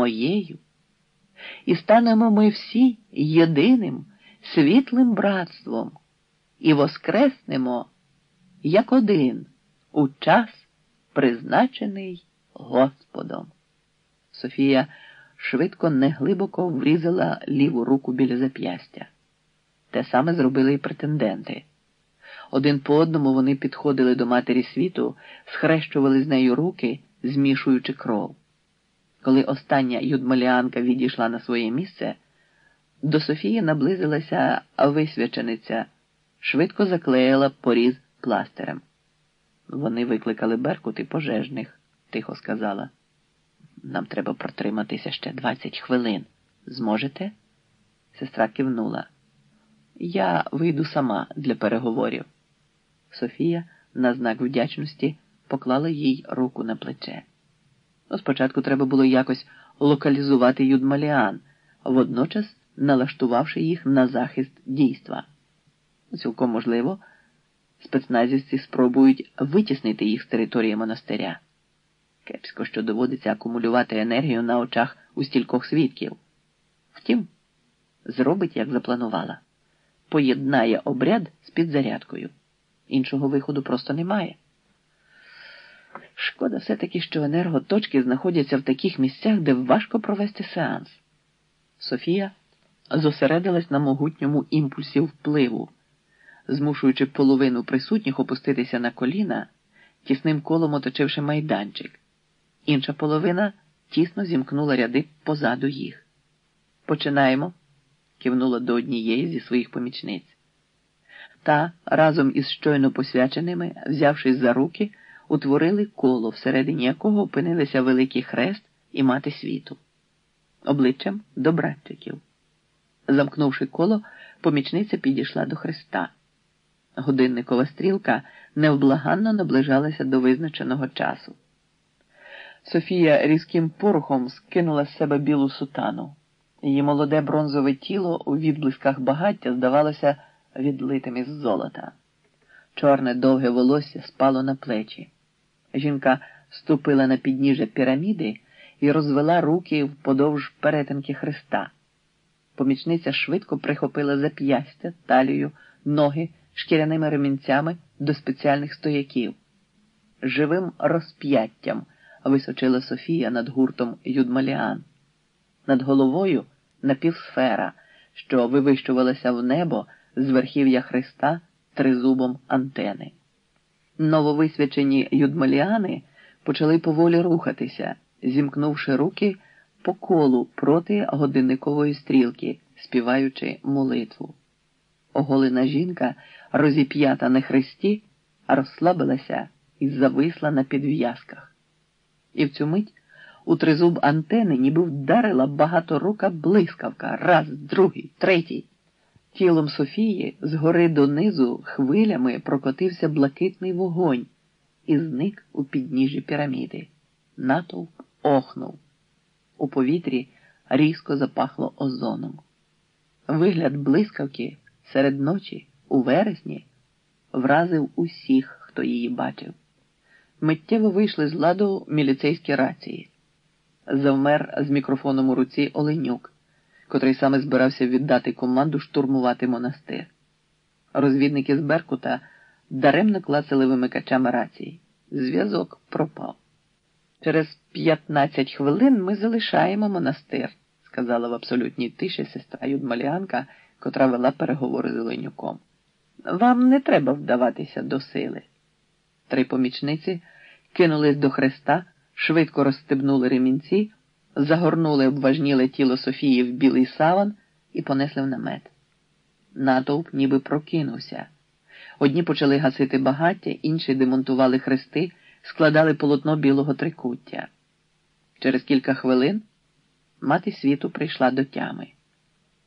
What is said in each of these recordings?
моєю. І станемо ми всі єдиним світлим братством і воскреснемо як один у час, призначений Господом. Софія швидко неглибоко врізала ліву руку біля зап'ястя. Те саме зробили і претенденти. Один по одному вони підходили до матері світу, схрещували з нею руки, змішуючи кров. Коли остання юдмаліанка відійшла на своє місце, до Софії наблизилася висвячениця, швидко заклеїла поріз пластирем. Вони викликали Беркут і пожежних, тихо сказала. Нам треба протриматися ще двадцять хвилин. Зможете? Сестра кивнула. Я вийду сама для переговорів. Софія, на знак вдячності, поклала їй руку на плече. Спочатку треба було якось локалізувати Юдмаліан, водночас налаштувавши їх на захист дійства. Цілком можливо, спецназівці спробують витіснити їх з території монастиря. Кепсько, що доводиться акумулювати енергію на очах у стількох свідків. Втім, зробить, як запланувала, поєднає обряд з підзарядкою. Іншого виходу просто немає. Шкода все-таки, що енерготочки знаходяться в таких місцях, де важко провести сеанс. Софія зосередилась на могутньому імпульсі впливу, змушуючи половину присутніх опуститися на коліна, тісним колом оточивши майданчик. Інша половина тісно зімкнула ряди позаду їх. Починаємо, кивнула до однієї зі своїх помічниць. Та разом із щойно посвяченими, взявшись за руки, утворили коло, всередині якого опинилися Великий Хрест і Мати світу, обличчям до братчиків. Замкнувши коло, помічниця підійшла до Христа. Годинникова стрілка невблаганно наближалася до визначеного часу. Софія різким порухом скинула з себе білу сутану. Її молоде бронзове тіло у відблисках багаття здавалося відлитим із золота. Чорне довге волосся спало на плечі. Жінка ступила на підніжжя піраміди і розвела руки вподовж перетинки хреста. Помічниця швидко прихопила зап'ястя, талію, ноги шкіряними ремінцями до спеціальних стояків. Живим розп'яттям височила Софія над гуртом Юдмаліан. Над головою напівсфера, що вивищувалася в небо з верхів'я Христа тризубом антени. Нововисвячені юдмаліани почали поволі рухатися, зімкнувши руки по колу проти годинникової стрілки, співаючи молитву. Оголена жінка, розіп'ята на хресті, розслабилася і зависла на підв'язках. І в цю мить у тризуб антени ніби вдарила багаторука блискавка, раз, другий, третій. Тілом Софії згори донизу хвилями прокотився блакитний вогонь і зник у підніжжі піраміди. Натовп охнув. У повітрі різко запахло озоном. Вигляд блискавки серед ночі у вересні вразив усіх, хто її бачив. Миттєво вийшли з ладу міліцейські рації. Завмер з мікрофоном у руці Оленюк котрий саме збирався віддати команду штурмувати монастир. Розвідники з Беркута даремно клацали вимикачами рації. Зв'язок пропав. Через 15 хвилин ми залишаємо монастир, сказала в абсолютній тиші сестра Юдмаліанка, котра вела переговори з Оленюком. Вам не треба вдаватися до сили. Три помічниці кинулись до хреста, швидко розстебнули ремінці загорнули обважніле тіло Софії в білий саван і понесли в намет. Натовп ніби прокинувся. Одні почали гасити багаття, інші демонтували хрести, складали полотно білого трикуття. Через кілька хвилин мати світу прийшла до тями.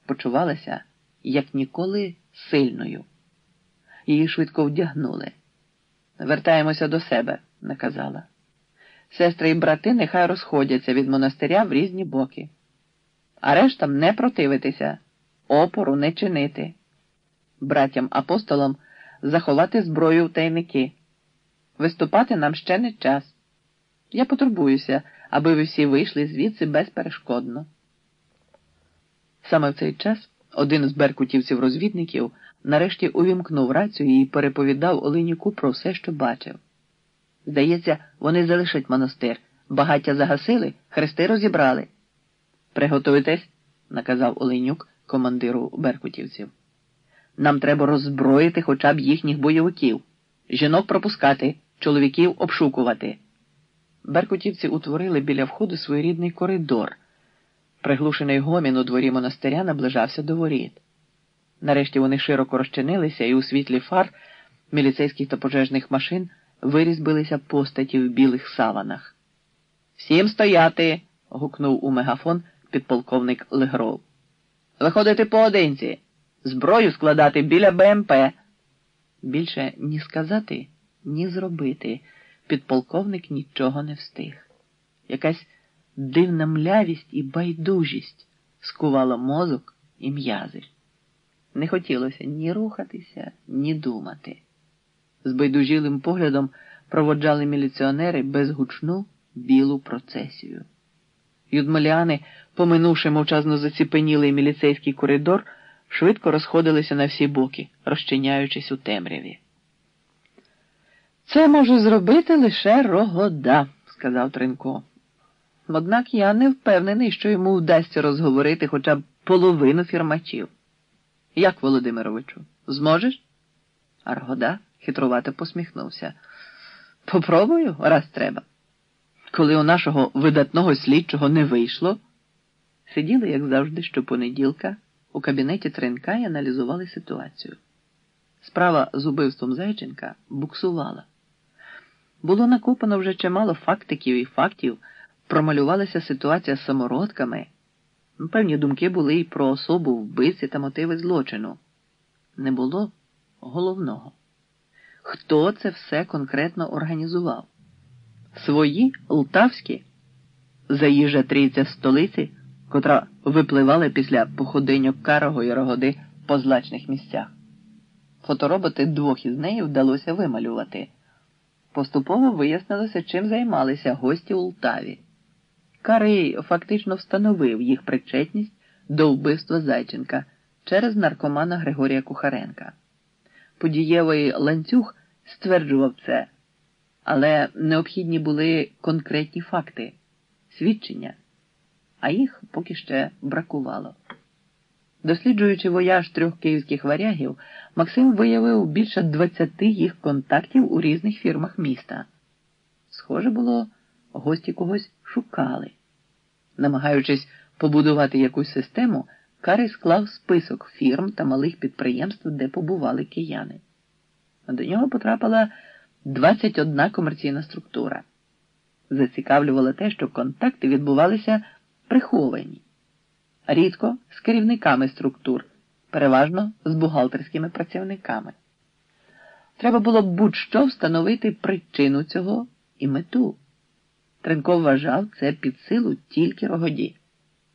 Почувалася, як ніколи, сильною. Її швидко вдягнули. Вертаємося до себе, наказала. Сестри і брати нехай розходяться від монастиря в різні боки, а рештам не противитися, опору не чинити, братям апостолам заховати зброю в тайники. Виступати нам ще не час. Я потурбуюся, аби ви всі вийшли звідси безперешкодно. Саме в цей час один з беркутівців-розвідників нарешті увімкнув рацію і переповідав Оленюку про все, що бачив. Здається, вони залишать монастир. Багаття загасили, хрести розібрали. Приготуйтесь, наказав Оленюк командиру беркутівців. Нам треба роззброїти хоча б їхніх бойовиків, жінок пропускати, чоловіків обшукувати. Беркутівці утворили біля входу своєрідний коридор. Приглушений гомін у дворі монастиря наближався до воріт. Нарешті вони широко розчинилися, і у світлі фар міліцейських та пожежних машин вирізбилися постаті в білих саванах. Всім стояти. гукнув у мегафон підполковник Легров. Виходити поодинці, зброю складати біля БМП. Більше ні сказати, ні зробити. Підполковник нічого не встиг. Якась дивна млявість і байдужість скувала мозок і м'язи. Не хотілося ні рухатися, ні думати. З байдужілим поглядом проводжали міліціонери безгучну білу процесію. Юдмоляни, поминувши мовчазно заціпенілий міліцейський коридор, швидко розходилися на всі боки, розчиняючись у темряві. Це може зробити лише рогода, сказав Тренко. Однак я не впевнений, що йому вдасться розговорити хоча б половину фірмачів. Як, Володимировичу, зможеш? Аргода хитрувато посміхнувся. Попробую, раз треба. Коли у нашого видатного слідчого не вийшло, сиділи, як завжди, щопонеділка, у кабінеті Тренка і аналізували ситуацію. Справа з убивством Зайченка буксувала. Було накопано вже чимало фактиків і фактів, промалювалася ситуація з самородками. Певні думки були і про особу вбивці та мотиви злочину. Не було головного. Хто це все конкретно організував? Свої лтавські заїжджа трійця столиці, котра випливала після походиньок Карого і Рогоди по злачних місцях. Фотороботи двох із неї вдалося вималювати. Поступово вияснилося, чим займалися гості у Лтаві. Карий фактично встановив їх причетність до вбивства Зайченка через наркомана Григорія Кухаренка. Подієвий ланцюг стверджував це, але необхідні були конкретні факти, свідчення, а їх поки ще бракувало. Досліджуючи вояж трьох київських варягів, Максим виявив більше 20 їх контактів у різних фірмах міста. Схоже було, гості когось шукали. Намагаючись побудувати якусь систему, Карий склав список фірм та малих підприємств, де побували кияни. До нього потрапила 21 комерційна структура. Зацікавлювало те, що контакти відбувалися приховані, рідко з керівниками структур, переважно з бухгалтерськими працівниками. Треба було будь-що встановити причину цього і мету. Тренко вважав це під силу тільки рогоді.